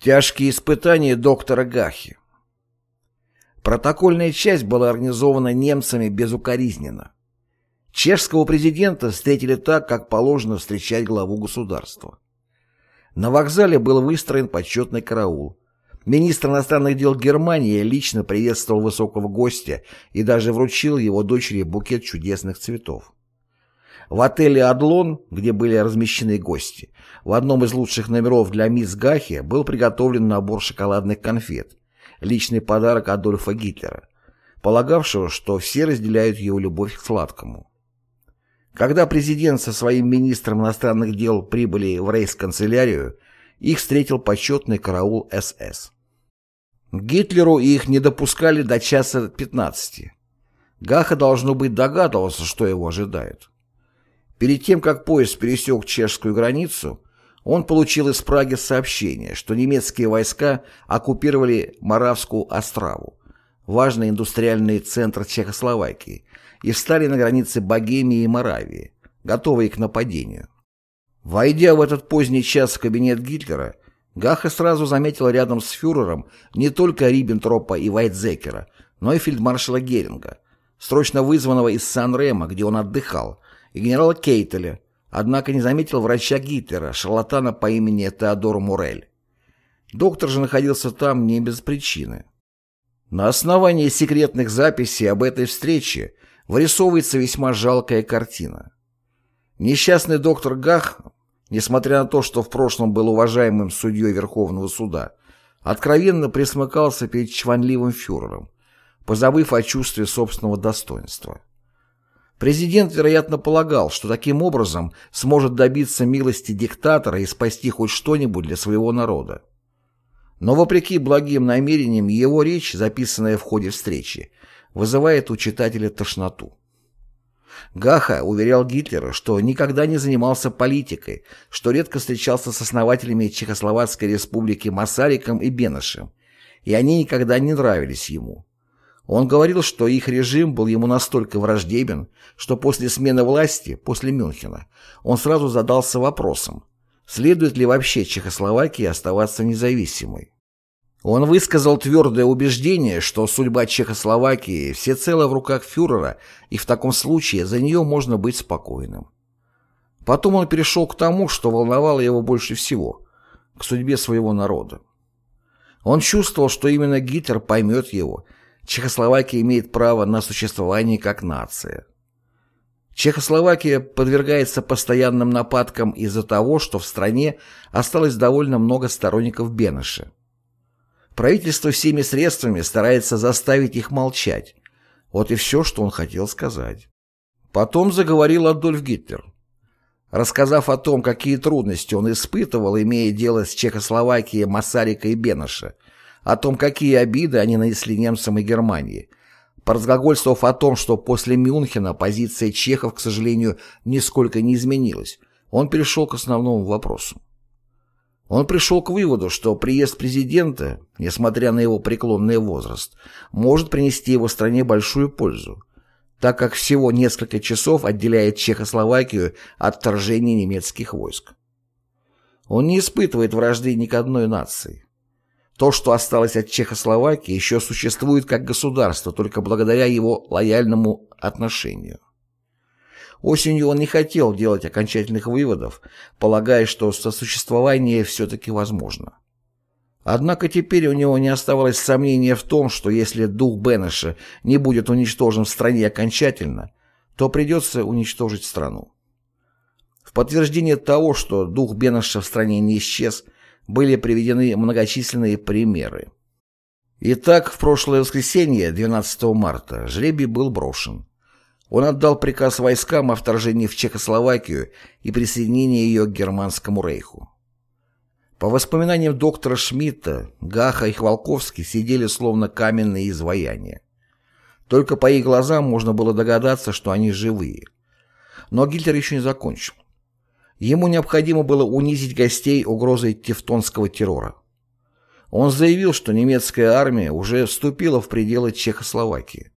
Тяжкие испытания доктора Гахи. Протокольная часть была организована немцами безукоризненно. Чешского президента встретили так, как положено встречать главу государства. На вокзале был выстроен почетный караул. Министр иностранных дел Германии лично приветствовал высокого гостя и даже вручил его дочери букет чудесных цветов. В отеле «Адлон», где были размещены гости, в одном из лучших номеров для мисс Гахи был приготовлен набор шоколадных конфет, личный подарок Адольфа Гитлера, полагавшего, что все разделяют его любовь к сладкому. Когда президент со своим министром иностранных дел прибыли в рейс-канцелярию, их встретил почетный караул СС. Гитлеру их не допускали до часа 15. Гаха, должно быть, догадывался, что его ожидает. Перед тем, как поезд пересек чешскую границу, он получил из Праги сообщение, что немецкие войска оккупировали Моравскую Острову, важный индустриальный центр Чехословакии, и встали на границе Богемии и Моравии, готовые к нападению. Войдя в этот поздний час в кабинет Гитлера, Гаха сразу заметил рядом с фюрером не только Риббентропа и Вайтзекера, но и фельдмаршала Геринга, срочно вызванного из Сан-Рема, где он отдыхал, и генерала Кейтеля, однако не заметил врача Гитлера, шарлатана по имени Теодор Мурель. Доктор же находился там не без причины. На основании секретных записей об этой встрече вырисовывается весьма жалкая картина. Несчастный доктор Гах, несмотря на то, что в прошлом был уважаемым судьей Верховного суда, откровенно присмыкался перед чванливым фюрером, позабыв о чувстве собственного достоинства. Президент, вероятно, полагал, что таким образом сможет добиться милости диктатора и спасти хоть что-нибудь для своего народа. Но вопреки благим намерениям его речь, записанная в ходе встречи, вызывает у читателя тошноту. Гаха уверял Гитлера, что никогда не занимался политикой, что редко встречался с основателями Чехословацкой республики Масариком и Бенешем, и они никогда не нравились ему. Он говорил, что их режим был ему настолько враждебен, что после смены власти, после Мюнхена, он сразу задался вопросом, следует ли вообще Чехословакии оставаться независимой. Он высказал твердое убеждение, что судьба Чехословакии всецело в руках фюрера, и в таком случае за нее можно быть спокойным. Потом он перешел к тому, что волновало его больше всего, к судьбе своего народа. Он чувствовал, что именно Гитлер поймет его – Чехословакия имеет право на существование как нация. Чехословакия подвергается постоянным нападкам из-за того, что в стране осталось довольно много сторонников Бенеша. Правительство всеми средствами старается заставить их молчать. Вот и все, что он хотел сказать. Потом заговорил Адольф Гитлер. Рассказав о том, какие трудности он испытывал, имея дело с Чехословакией, Масарика и Бенеша, о том, какие обиды они нанесли немцам и Германии, поразглагольствовав о том, что после Мюнхена позиция чехов, к сожалению, нисколько не изменилась, он перешел к основному вопросу. Он пришел к выводу, что приезд президента, несмотря на его преклонный возраст, может принести его стране большую пользу, так как всего несколько часов отделяет Чехословакию от вторжения немецких войск. Он не испытывает вражды ни к одной нации. То, что осталось от Чехословакии, еще существует как государство только благодаря его лояльному отношению. Осенью он не хотел делать окончательных выводов, полагая, что сосуществование все-таки возможно. Однако теперь у него не оставалось сомнения в том, что если дух Бенеша не будет уничтожен в стране окончательно, то придется уничтожить страну. В подтверждение того, что дух Бенеша в стране не исчез – были приведены многочисленные примеры. Итак, в прошлое воскресенье, 12 марта, жребий был брошен. Он отдал приказ войскам о вторжении в Чехословакию и присоединении ее к Германскому рейху. По воспоминаниям доктора Шмидта, Гаха и Хвалковский сидели словно каменные изваяния. Только по их глазам можно было догадаться, что они живые. Но Гитлер еще не закончил. Ему необходимо было унизить гостей угрозой тевтонского террора. Он заявил, что немецкая армия уже вступила в пределы Чехословакии.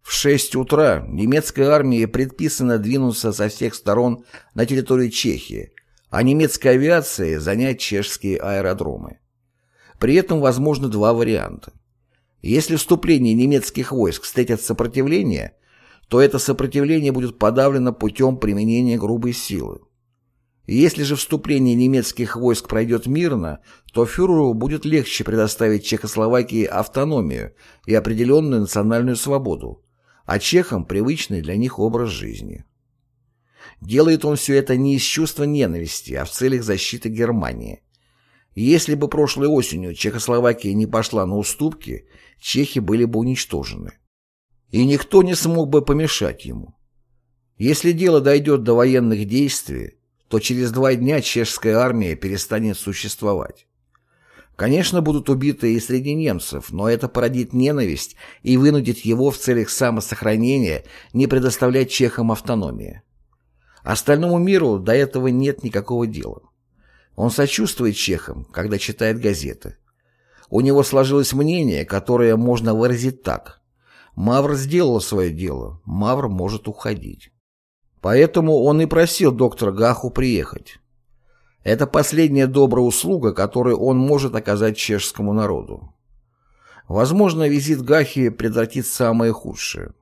В 6 утра немецкой армии предписано двинуться со всех сторон на территорию Чехии, а немецкой авиации занять чешские аэродромы. При этом возможны два варианта. Если вступление немецких войск встретит сопротивление, то это сопротивление будет подавлено путем применения грубой силы. Если же вступление немецких войск пройдет мирно, то фюреру будет легче предоставить Чехословакии автономию и определенную национальную свободу, а чехам привычный для них образ жизни. Делает он все это не из чувства ненависти, а в целях защиты Германии. Если бы прошлой осенью Чехословакия не пошла на уступки, чехи были бы уничтожены. И никто не смог бы помешать ему. Если дело дойдет до военных действий, то через два дня чешская армия перестанет существовать. Конечно, будут убиты и среди немцев, но это породит ненависть и вынудит его в целях самосохранения не предоставлять чехам автономии. Остальному миру до этого нет никакого дела. Он сочувствует чехам, когда читает газеты. У него сложилось мнение, которое можно выразить так. Мавр сделал свое дело, Мавр может уходить. Поэтому он и просил доктора Гаху приехать. Это последняя добрая услуга, которую он может оказать чешскому народу. Возможно, визит Гахи предотвратит самое худшее.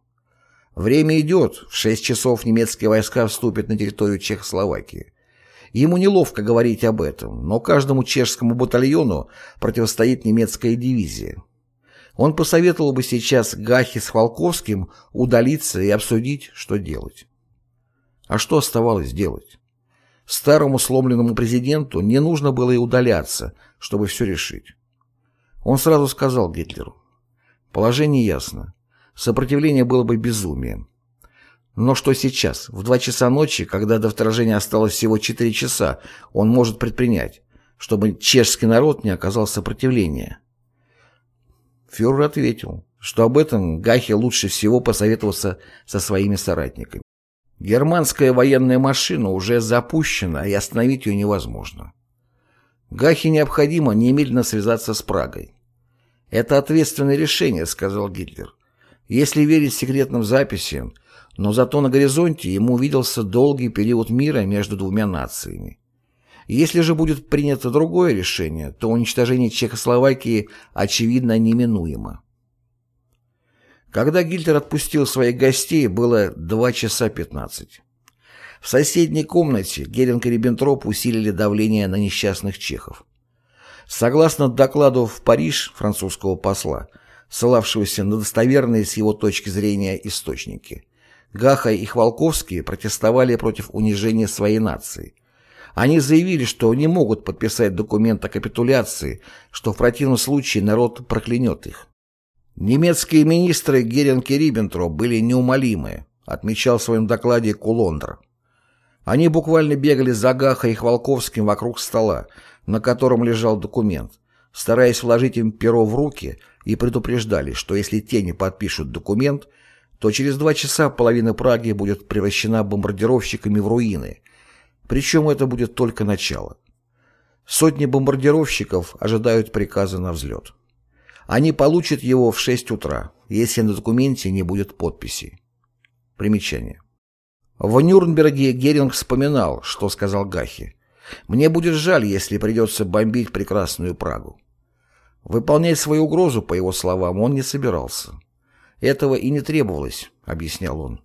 Время идет, в 6 часов немецкие войска вступят на территорию Чехословакии. Ему неловко говорить об этом, но каждому чешскому батальону противостоит немецкая дивизия. Он посоветовал бы сейчас Гахе с Волковским удалиться и обсудить, что делать. А что оставалось делать? Старому сломленному президенту не нужно было и удаляться, чтобы все решить. Он сразу сказал Гитлеру, положение ясно, сопротивление было бы безумием. Но что сейчас, в два часа ночи, когда до вторжения осталось всего четыре часа, он может предпринять, чтобы чешский народ не оказал сопротивления? Фюрер ответил, что об этом Гахе лучше всего посоветоваться со своими соратниками. Германская военная машина уже запущена, и остановить ее невозможно. Гахе необходимо немедленно связаться с Прагой. «Это ответственное решение», — сказал Гитлер. «Если верить секретным записям, но зато на горизонте ему увиделся долгий период мира между двумя нациями. Если же будет принято другое решение, то уничтожение Чехословакии очевидно неминуемо. Когда Гитлер отпустил своих гостей, было 2 часа 15. В соседней комнате Геринг и Риббентроп усилили давление на несчастных чехов. Согласно докладу в Париж французского посла, ссылавшегося на достоверные с его точки зрения источники, Гаха и Хвалковский протестовали против унижения своей нации. Они заявили, что не могут подписать документ о капитуляции, что в противном случае народ проклянет их. Немецкие министры Геринг и Риббентроп были неумолимы, отмечал в своем докладе Кулондр. Они буквально бегали за Гахой и Хвалковским вокруг стола, на котором лежал документ, стараясь вложить им перо в руки и предупреждали, что если те не подпишут документ, то через два часа половина Праги будет превращена бомбардировщиками в руины, причем это будет только начало. Сотни бомбардировщиков ожидают приказа на взлет. Они получат его в 6 утра, если на документе не будет подписи. Примечание. В Нюрнберге Геринг вспоминал, что сказал Гахи. «Мне будет жаль, если придется бомбить прекрасную Прагу». Выполнять свою угрозу, по его словам, он не собирался. «Этого и не требовалось», — объяснял он.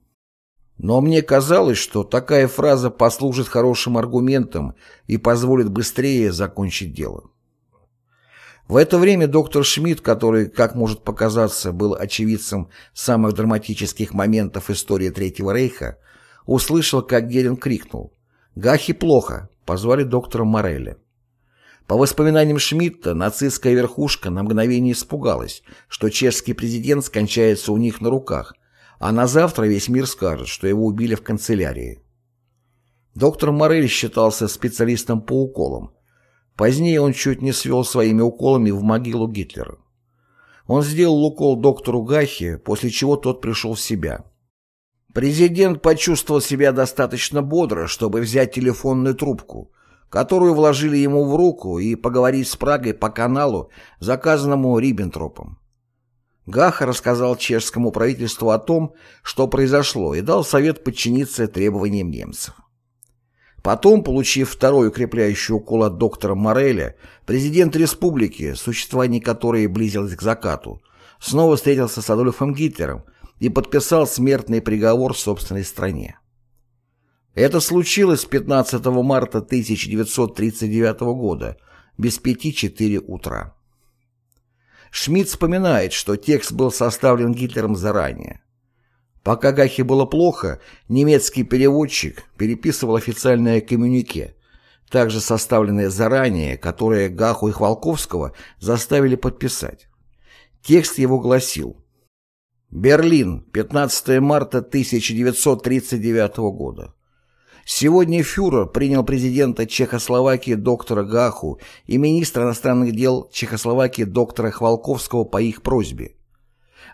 Но мне казалось, что такая фраза послужит хорошим аргументом и позволит быстрее закончить дело. В это время доктор Шмидт, который, как может показаться, был очевидцем самых драматических моментов истории Третьего Рейха, услышал, как Герин крикнул «Гахи плохо!» позвали доктора Морелли. По воспоминаниям Шмидта, нацистская верхушка на мгновение испугалась, что чешский президент скончается у них на руках, а на завтра весь мир скажет, что его убили в канцелярии. Доктор Морель считался специалистом по уколам, Позднее он чуть не свел своими уколами в могилу Гитлера. Он сделал укол доктору Гахе, после чего тот пришел в себя. Президент почувствовал себя достаточно бодро, чтобы взять телефонную трубку, которую вложили ему в руку, и поговорить с Прагой по каналу, заказанному Риббентропом. Гаха рассказал чешскому правительству о том, что произошло, и дал совет подчиниться требованиям немцев. Потом, получив второй укрепляющий укол от доктора Мореля, президент республики, существование которой близилось к закату, снова встретился с Адольфом Гитлером и подписал смертный приговор собственной стране. Это случилось 15 марта 1939 года, без пяти четыре утра. Шмидт вспоминает, что текст был составлен Гитлером заранее. Пока Гахе было плохо, немецкий переводчик переписывал официальное коммюнике, также составленное заранее, которое Гаху и Хвалковского заставили подписать. Текст его гласил «Берлин, 15 марта 1939 года. Сегодня фюрер принял президента Чехословакии доктора Гаху и министра иностранных дел Чехословакии доктора Хвалковского по их просьбе.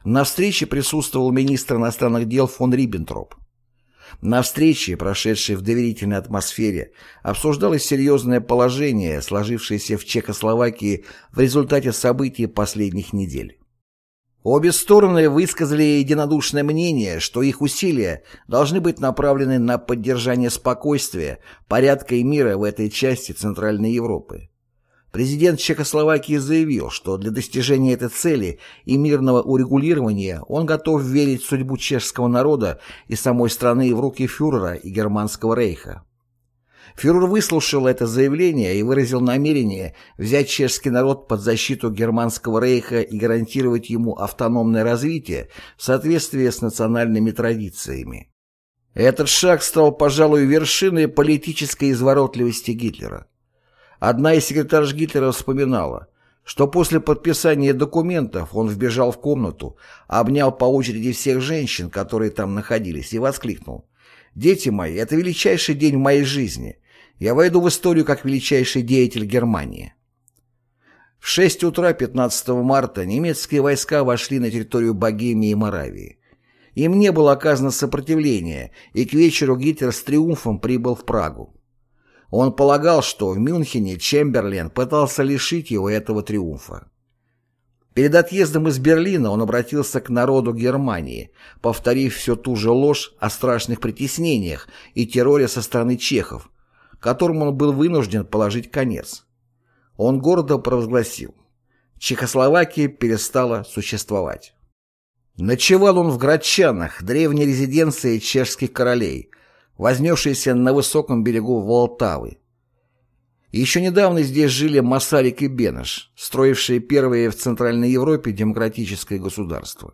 На встрече присутствовал министр иностранных дел фон Риббентроп. На встрече, прошедшей в доверительной атмосфере, обсуждалось серьезное положение, сложившееся в Чехословакии в результате событий последних недель. Обе стороны высказали единодушное мнение, что их усилия должны быть направлены на поддержание спокойствия, порядка и мира в этой части Центральной Европы. Президент Чехословакии заявил, что для достижения этой цели и мирного урегулирования он готов верить судьбу чешского народа и самой страны в руки фюрера и Германского рейха. Фюрер выслушал это заявление и выразил намерение взять чешский народ под защиту Германского рейха и гарантировать ему автономное развитие в соответствии с национальными традициями. Этот шаг стал, пожалуй, вершиной политической изворотливости Гитлера. Одна из секретарш Гитлера вспоминала, что после подписания документов он вбежал в комнату, обнял по очереди всех женщин, которые там находились, и воскликнул «Дети мои, это величайший день в моей жизни. Я войду в историю как величайший деятель Германии». В 6 утра 15 марта немецкие войска вошли на территорию Богемии и Моравии. Им не было оказано сопротивления, и к вечеру Гитлер с триумфом прибыл в Прагу. Он полагал, что в Мюнхене Чемберлен пытался лишить его этого триумфа. Перед отъездом из Берлина он обратился к народу Германии, повторив всю ту же ложь о страшных притеснениях и терроре со стороны чехов, которому он был вынужден положить конец. Он гордо провозгласил «Чехословакия перестала существовать». Ночевал он в Градчанах, древней резиденции чешских королей, вознесшийся на высоком берегу Волтавы. Еще недавно здесь жили Масарик и Бенеш, строившие первые в Центральной Европе демократическое государство.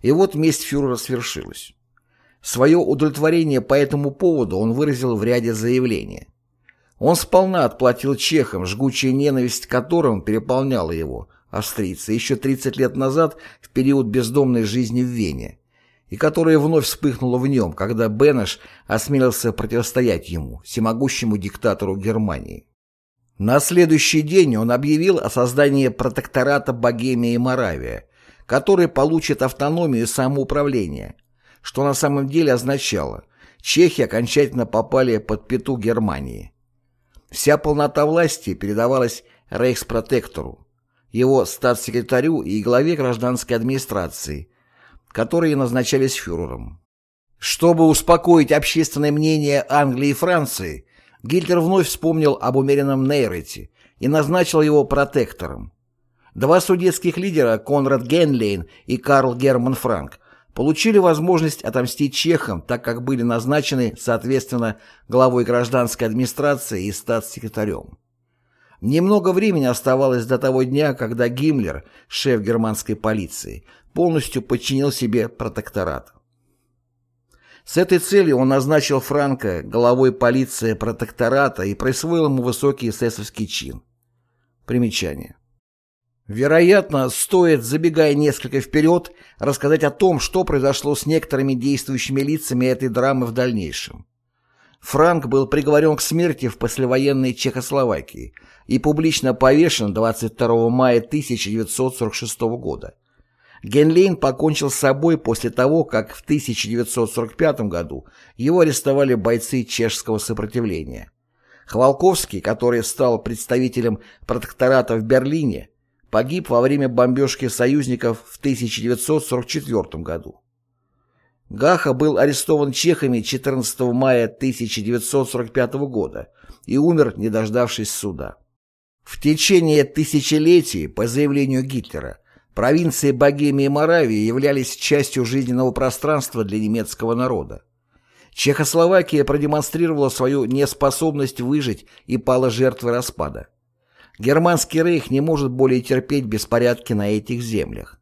И вот месть фюрера свершилась. Свое удовлетворение по этому поводу он выразил в ряде заявлений. Он сполна отплатил чехам, жгучая ненависть к которым переполняла его, австрийцы, еще 30 лет назад в период бездомной жизни в Вене, и которая вновь вспыхнула в нем, когда Бенеш осмелился противостоять ему, всемогущему диктатору Германии. На следующий день он объявил о создании протектората Богемия и Моравия, который получит автономию и самоуправление, что на самом деле означало, чехи окончательно попали под пету Германии. Вся полнота власти передавалась рейхспротектору, его статс-секретарю и главе гражданской администрации, которые назначались фюрером. Чтобы успокоить общественное мнение Англии и Франции, Гитлер вновь вспомнил об умеренном Нейрете и назначил его протектором. Два судетских лидера, Конрад Генлейн и Карл Герман Франк, получили возможность отомстить чехам, так как были назначены, соответственно, главой гражданской администрации и статс-секретарем. Немного времени оставалось до того дня, когда Гиммлер, шеф германской полиции, полностью подчинил себе протекторат. С этой целью он назначил Франка главой полиции протектората и присвоил ему высокий эсэсовский чин. Примечание. Вероятно, стоит, забегая несколько вперед, рассказать о том, что произошло с некоторыми действующими лицами этой драмы в дальнейшем. Франк был приговорен к смерти в послевоенной Чехословакии и публично повешен 22 мая 1946 года. Генлейн покончил с собой после того, как в 1945 году его арестовали бойцы чешского сопротивления. Хвалковский, который стал представителем протектората в Берлине, погиб во время бомбежки союзников в 1944 году. Гаха был арестован чехами 14 мая 1945 года и умер, не дождавшись суда. В течение тысячелетий, по заявлению Гитлера, провинции Богемии и Моравии являлись частью жизненного пространства для немецкого народа. Чехословакия продемонстрировала свою неспособность выжить и пала жертвой распада. Германский рейх не может более терпеть беспорядки на этих землях.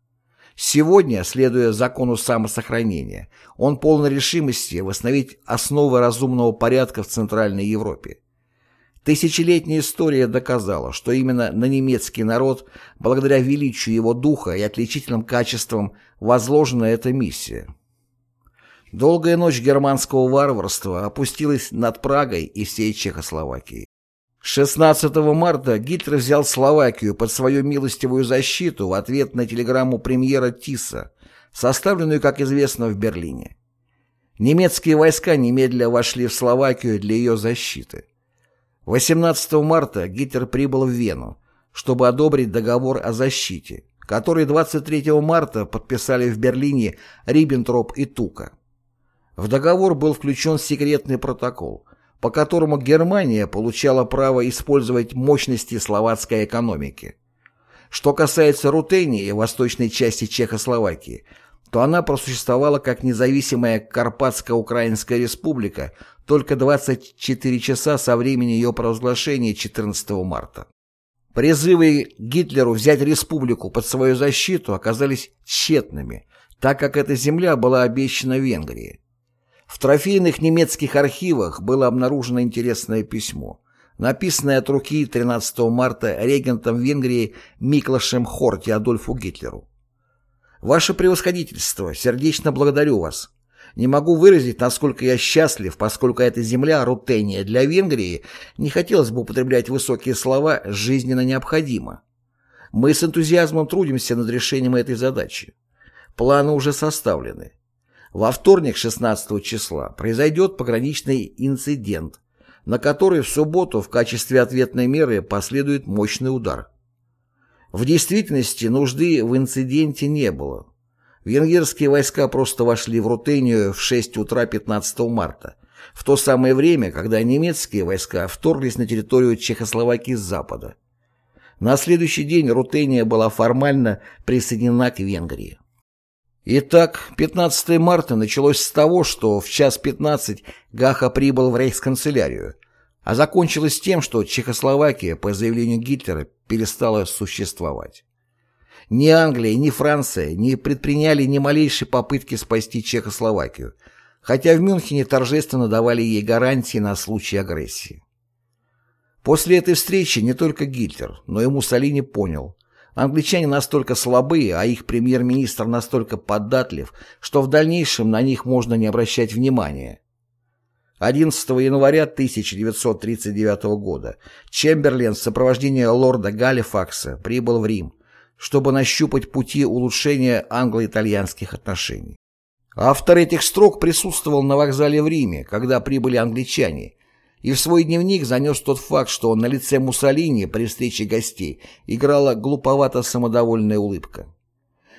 Сегодня, следуя закону самосохранения, он полон решимости восстановить основы разумного порядка в Центральной Европе. Тысячелетняя история доказала, что именно на немецкий народ, благодаря величию его духа и отличительным качествам, возложена эта миссия. Долгая ночь германского варварства опустилась над Прагой и всей Чехословакией. 16 марта Гитлер взял Словакию под свою милостивую защиту в ответ на телеграмму премьера Тисса, составленную, как известно, в Берлине. Немецкие войска немедля вошли в Словакию для ее защиты. 18 марта Гитлер прибыл в Вену, чтобы одобрить договор о защите, который 23 марта подписали в Берлине Риббентроп и Тука. В договор был включен секретный протокол, по которому Германия получала право использовать мощности словацкой экономики. Что касается Рутении, восточной части Чехословакии, то она просуществовала как независимая Карпатско-Украинская республика только 24 часа со времени ее провозглашения 14 марта. Призывы Гитлеру взять республику под свою защиту оказались тщетными, так как эта земля была обещана Венгрии. В трофейных немецких архивах было обнаружено интересное письмо, написанное от руки 13 марта регентом Венгрии Миклашем Хорти Адольфу Гитлеру. «Ваше превосходительство, сердечно благодарю вас. Не могу выразить, насколько я счастлив, поскольку эта земля, Рутения, для Венгрии, не хотелось бы употреблять высокие слова, жизненно необходимо. Мы с энтузиазмом трудимся над решением этой задачи. Планы уже составлены. Во вторник, 16 числа, произойдет пограничный инцидент, на который в субботу в качестве ответной меры последует мощный удар. В действительности нужды в инциденте не было. Венгерские войска просто вошли в Рутению в 6 утра 15 марта, в то самое время, когда немецкие войска вторглись на территорию Чехословакии с запада. На следующий день Рутения была формально присоединена к Венгрии. Итак, 15 марта началось с того, что в час 15 Гаха прибыл в рейхсканцелярию, а закончилось тем, что Чехословакия, по заявлению Гитлера, перестала существовать. Ни Англия, ни Франция не предприняли ни малейшей попытки спасти Чехословакию, хотя в Мюнхене торжественно давали ей гарантии на случай агрессии. После этой встречи не только Гитлер, но и Муссолини понял, Англичане настолько слабые, а их премьер-министр настолько податлив, что в дальнейшем на них можно не обращать внимания. 11 января 1939 года Чемберлен в сопровождении лорда Галифакса прибыл в Рим, чтобы нащупать пути улучшения англо-итальянских отношений. Автор этих строк присутствовал на вокзале в Риме, когда прибыли англичане, и в свой дневник занес тот факт, что на лице Муссолини при встрече гостей играла глуповато-самодовольная улыбка.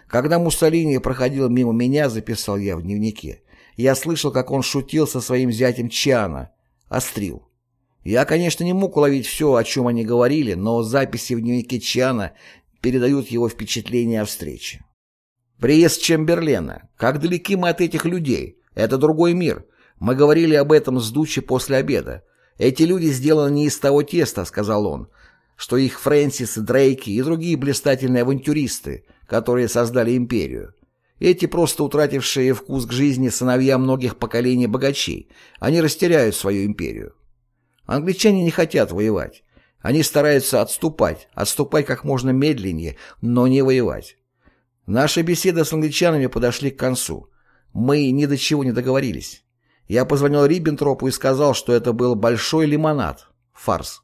Когда Муссолини проходил мимо меня, записал я в дневнике, я слышал, как он шутил со своим зятем Чиана, острил. Я, конечно, не мог уловить все, о чем они говорили, но записи в дневнике Чиана передают его впечатление о встрече. Приезд Чемберлена. Как далеки мы от этих людей? Это другой мир. Мы говорили об этом с Дучи после обеда. «Эти люди сделаны не из того теста», — сказал он, «что их Фрэнсис, Дрейки и другие блистательные авантюристы, которые создали империю. Эти просто утратившие вкус к жизни сыновья многих поколений богачей, они растеряют свою империю. Англичане не хотят воевать. Они стараются отступать, отступать как можно медленнее, но не воевать. Наши беседы с англичанами подошли к концу. Мы ни до чего не договорились. Я позвонил Риббентропу и сказал, что это был большой лимонад. Фарс.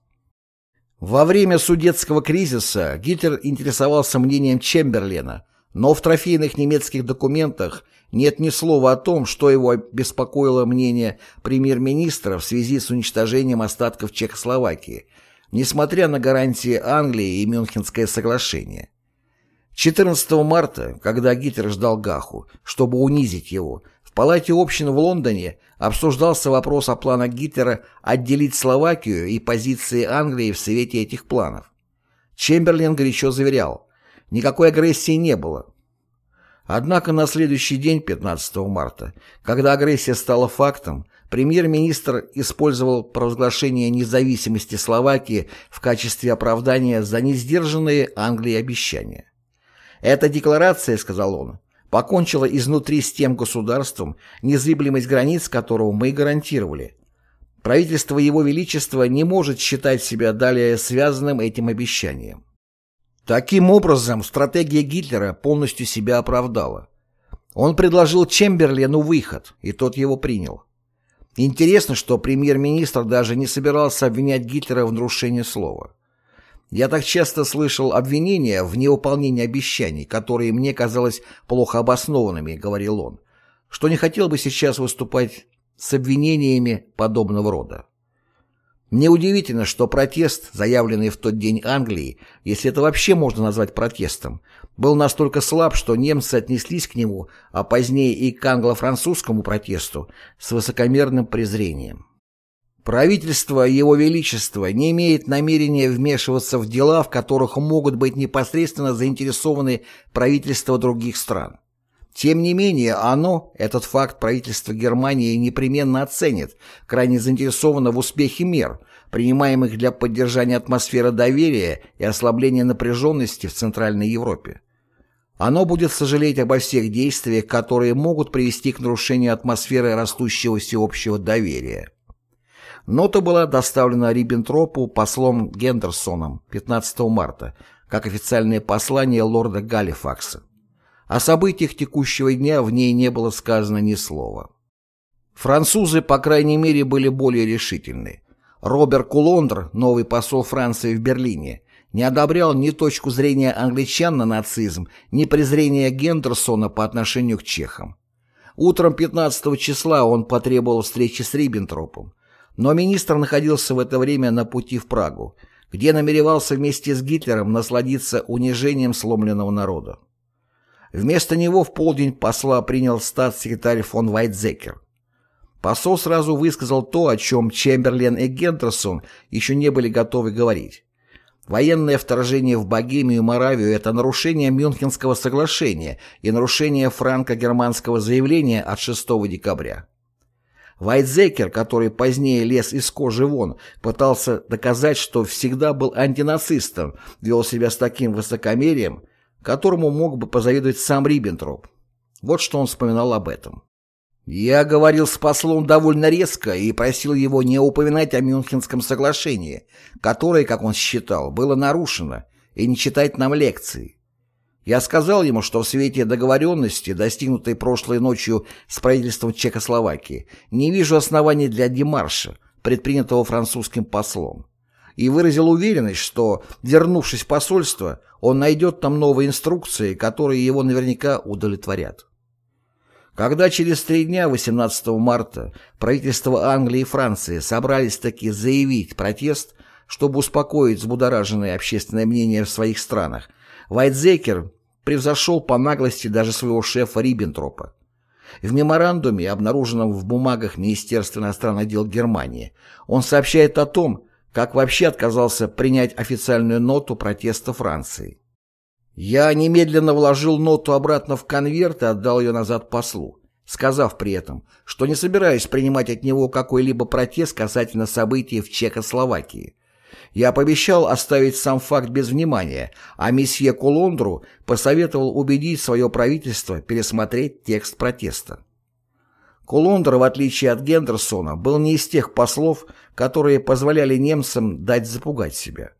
Во время судетского кризиса Гитлер интересовался мнением Чемберлена, но в трофейных немецких документах нет ни слова о том, что его беспокоило мнение премьер-министра в связи с уничтожением остатков Чехословакии, несмотря на гарантии Англии и Мюнхенское соглашение. 14 марта, когда Гитлер ждал Гаху, чтобы унизить его, Палате общин в Лондоне обсуждался вопрос о планах Гитлера отделить Словакию и позиции Англии в свете этих планов. Чемберлен горячо заверял, никакой агрессии не было. Однако на следующий день, 15 марта, когда агрессия стала фактом, премьер-министр использовал провозглашение независимости Словакии в качестве оправдания за несдержанные Англией обещания. «Эта декларация, — сказал он, — покончила изнутри с тем государством, незыблемость границ которого мы гарантировали. Правительство Его Величества не может считать себя далее связанным этим обещанием. Таким образом, стратегия Гитлера полностью себя оправдала. Он предложил Чемберлену выход, и тот его принял. Интересно, что премьер-министр даже не собирался обвинять Гитлера в нарушении слова. Я так часто слышал обвинения в невыполнении обещаний, которые мне казалось плохо обоснованными, говорил он, что не хотел бы сейчас выступать с обвинениями подобного рода. Неудивительно, что протест, заявленный в тот день Англии, если это вообще можно назвать протестом, был настолько слаб, что немцы отнеслись к нему, а позднее и к англо-французскому протесту, с высокомерным презрением. Правительство Его Величества не имеет намерения вмешиваться в дела, в которых могут быть непосредственно заинтересованы правительства других стран. Тем не менее, оно, этот факт правительство Германии непременно оценит, крайне заинтересовано в успехе мер, принимаемых для поддержания атмосферы доверия и ослабления напряженности в Центральной Европе. Оно будет сожалеть обо всех действиях, которые могут привести к нарушению атмосферы растущего всеобщего доверия. Нота была доставлена Риббентропу послом Гендерсоном 15 марта, как официальное послание лорда Галифакса. О событиях текущего дня в ней не было сказано ни слова. Французы, по крайней мере, были более решительны. Роберт Кулондр, новый посол Франции в Берлине, не одобрял ни точку зрения англичан на нацизм, ни презрения Гендерсона по отношению к чехам. Утром 15 числа он потребовал встречи с Риббентропом, но министр находился в это время на пути в Прагу, где намеревался вместе с Гитлером насладиться унижением сломленного народа. Вместо него в полдень посла принял статс-секретарь фон Вайтзекер. Посол сразу высказал то, о чем Чемберлен и Гендерсон еще не были готовы говорить. Военное вторжение в Богемию и Моравию – это нарушение Мюнхенского соглашения и нарушение франко-германского заявления от 6 декабря. Вайтзекер, который позднее лез из кожи вон, пытался доказать, что всегда был антинацистом, вел себя с таким высокомерием, которому мог бы позавидовать сам Риббентроп. Вот что он вспоминал об этом. Я говорил с послом довольно резко и просил его не упоминать о Мюнхенском соглашении, которое, как он считал, было нарушено, и не читать нам лекции. Я сказал ему, что в свете договоренности, достигнутой прошлой ночью с правительством Чехословакии, не вижу оснований для демарша, предпринятого французским послом и выразил уверенность, что, вернувшись в посольство, он найдет там новые инструкции, которые его наверняка удовлетворят. Когда через три дня, 18 марта, правительства Англии и Франции собрались таки заявить протест, чтобы успокоить взбудораженное общественное мнение в своих странах, Вайтзекер превзошел по наглости даже своего шефа Риббентропа. В меморандуме, обнаруженном в бумагах Министерства иностранных дел Германии, он сообщает о том, как вообще отказался принять официальную ноту протеста Франции. Я немедленно вложил ноту обратно в конверт и отдал ее назад послу, сказав при этом, что не собираюсь принимать от него какой-либо протест касательно событий в Чехословакии. Я пообещал оставить сам факт без внимания, а месье Кулондру посоветовал убедить свое правительство пересмотреть текст протеста. Кулондер, в отличие от Гендерсона, был не из тех послов, которые позволяли немцам дать запугать себя.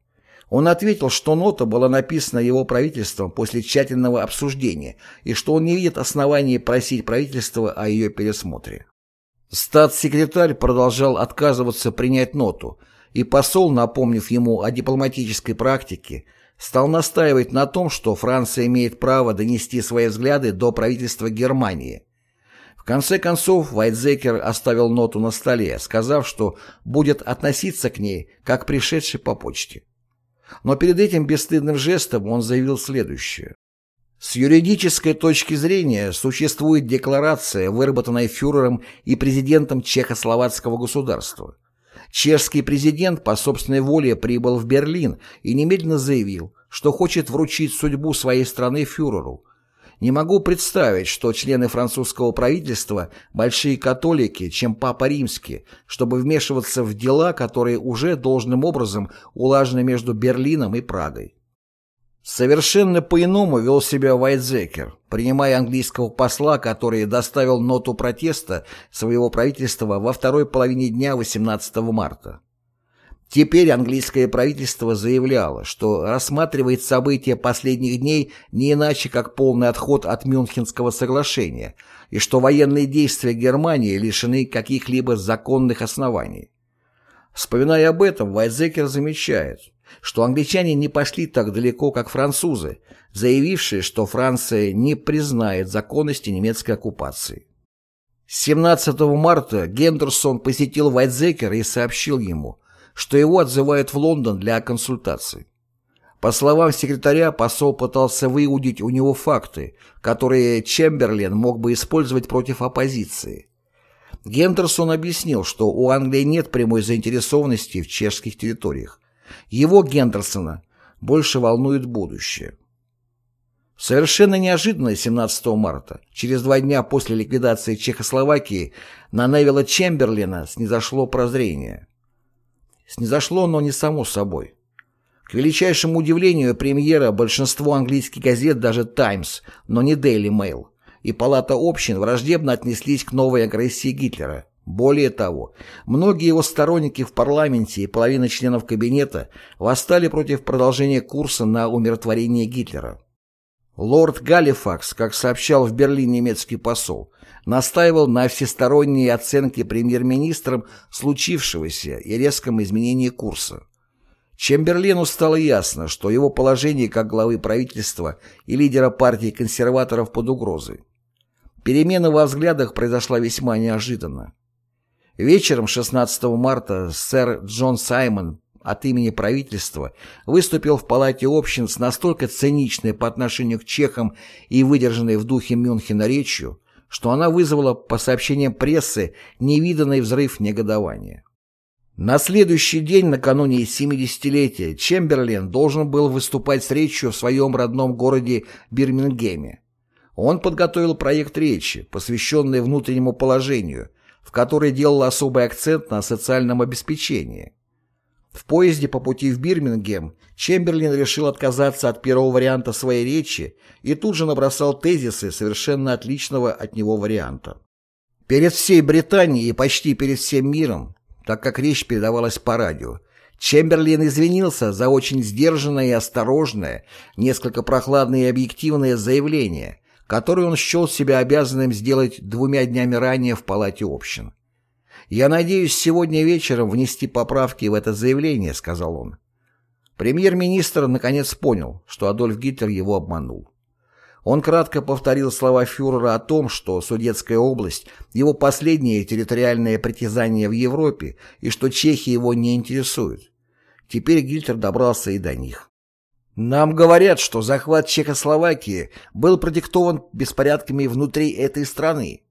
Он ответил, что нота была написана его правительством после тщательного обсуждения и что он не видит оснований просить правительство о ее пересмотре. Статс-секретарь продолжал отказываться принять ноту, и посол, напомнив ему о дипломатической практике, стал настаивать на том, что Франция имеет право донести свои взгляды до правительства Германии, конце концов, Вайтзекер оставил ноту на столе, сказав, что будет относиться к ней, как пришедший по почте. Но перед этим бесстыдным жестом он заявил следующее. С юридической точки зрения существует декларация, выработанная фюрером и президентом Чехословацкого государства. Чешский президент по собственной воле прибыл в Берлин и немедленно заявил, что хочет вручить судьбу своей страны фюреру. Не могу представить, что члены французского правительства – большие католики, чем Папа Римский, чтобы вмешиваться в дела, которые уже должным образом улажены между Берлином и Прагой. Совершенно по-иному вел себя Вайтзекер, принимая английского посла, который доставил ноту протеста своего правительства во второй половине дня 18 марта. Теперь английское правительство заявляло, что рассматривает события последних дней не иначе, как полный отход от Мюнхенского соглашения, и что военные действия Германии лишены каких-либо законных оснований. Вспоминая об этом, Вайзекер замечает, что англичане не пошли так далеко, как французы, заявившие, что Франция не признает законности немецкой оккупации. 17 марта Гендерсон посетил Вайзекера и сообщил ему – что его отзывают в Лондон для консультаций. По словам секретаря, посол пытался выудить у него факты, которые Чемберлен мог бы использовать против оппозиции. Гендерсон объяснил, что у Англии нет прямой заинтересованности в чешских территориях. Его, Гендерсона, больше волнует будущее. Совершенно неожиданно 17 марта, через два дня после ликвидации Чехословакии, на Невилла Чемберлина снизошло прозрение. Снизошло, но не само собой. К величайшему удивлению премьера большинство английских газет, даже «Таймс», но не «Дейли Mail, и Палата общин враждебно отнеслись к новой агрессии Гитлера. Более того, многие его сторонники в парламенте и половина членов кабинета восстали против продолжения курса на умиротворение Гитлера. Лорд Галифакс, как сообщал в Берлин немецкий посол, настаивал на всесторонней оценке премьер-министром случившегося и резком изменении курса. Чемберлену стало ясно, что его положение как главы правительства и лидера партии консерваторов под угрозой. Перемена во взглядах произошла весьма неожиданно. Вечером 16 марта сэр Джон Саймон от имени правительства выступил в Палате общин с настолько циничной по отношению к чехам и выдержанной в духе Мюнхена речью, что она вызвала, по сообщениям прессы, невиданный взрыв негодования. На следующий день, накануне 70-летия, Чемберлен должен был выступать с речью в своем родном городе Бирмингеме. Он подготовил проект речи, посвященный внутреннему положению, в которой делал особый акцент на социальном обеспечении. В поезде по пути в Бирмингем Чемберлин решил отказаться от первого варианта своей речи и тут же набросал тезисы совершенно отличного от него варианта. Перед всей Британией и почти перед всем миром, так как речь передавалась по радио, Чемберлин извинился за очень сдержанное и осторожное, несколько прохладное и объективное заявление, которое он счел себя обязанным сделать двумя днями ранее в Палате общин. «Я надеюсь сегодня вечером внести поправки в это заявление», — сказал он. Премьер-министр наконец понял, что Адольф Гитлер его обманул. Он кратко повторил слова фюрера о том, что Судетская область – его последнее территориальное притязание в Европе и что чехи его не интересуют. Теперь Гитлер добрался и до них. Нам говорят, что захват Чехословакии был продиктован беспорядками внутри этой страны,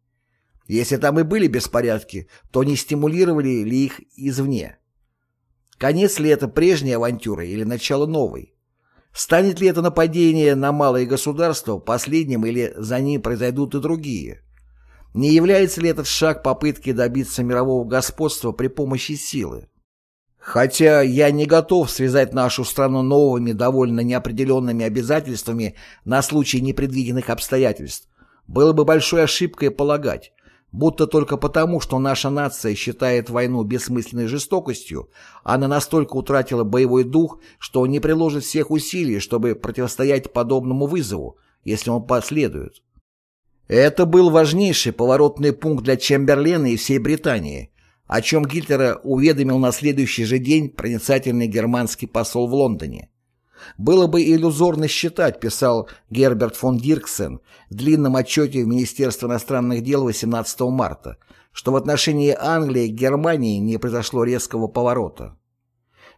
если там и были беспорядки, то не стимулировали ли их извне? Конец ли это прежней авантюры или начало новой? Станет ли это нападение на малые государства последним или за ним произойдут и другие? Не является ли этот шаг попытки добиться мирового господства при помощи силы? Хотя я не готов связать нашу страну новыми довольно неопределенными обязательствами на случай непредвиденных обстоятельств, было бы большой ошибкой полагать, будто только потому, что наша нация считает войну бессмысленной жестокостью, она настолько утратила боевой дух, что не приложит всех усилий, чтобы противостоять подобному вызову, если он последует. Это был важнейший поворотный пункт для Чемберлена и всей Британии, о чем Гитлера уведомил на следующий же день проницательный германский посол в Лондоне. Было бы иллюзорно считать, писал Герберт фон Дирксен в длинном отчете в Министерство иностранных дел 18 марта, что в отношении Англии и Германии не произошло резкого поворота.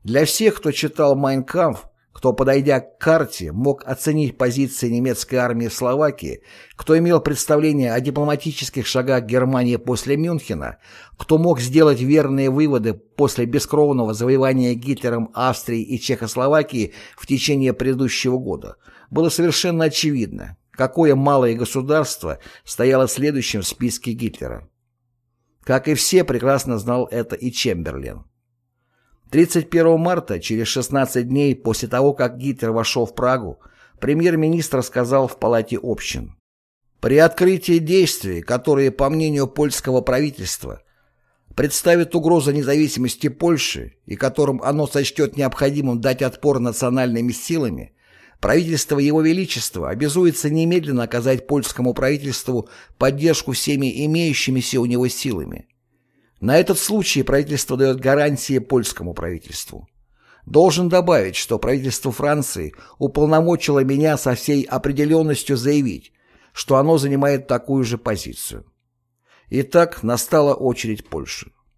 Для всех, кто читал «Майн Кампф», кто, подойдя к карте, мог оценить позиции немецкой армии в Словакии, кто имел представление о дипломатических шагах Германии после Мюнхена, кто мог сделать верные выводы после бескровного завоевания Гитлером Австрии и Чехословакии в течение предыдущего года, было совершенно очевидно, какое малое государство стояло следующим в списке Гитлера. Как и все, прекрасно знал это и Чемберлен. 31 марта, через 16 дней после того, как Гитлер вошел в Прагу, премьер-министр сказал в Палате общин. При открытии действий, которые, по мнению польского правительства, представят угрозу независимости Польши и которым оно сочтет необходимым дать отпор национальными силами, правительство Его Величества обязуется немедленно оказать польскому правительству поддержку всеми имеющимися у него силами. На этот случай правительство дает гарантии польскому правительству. Должен добавить, что правительство Франции уполномочило меня со всей определенностью заявить, что оно занимает такую же позицию. Итак, настала очередь Польши.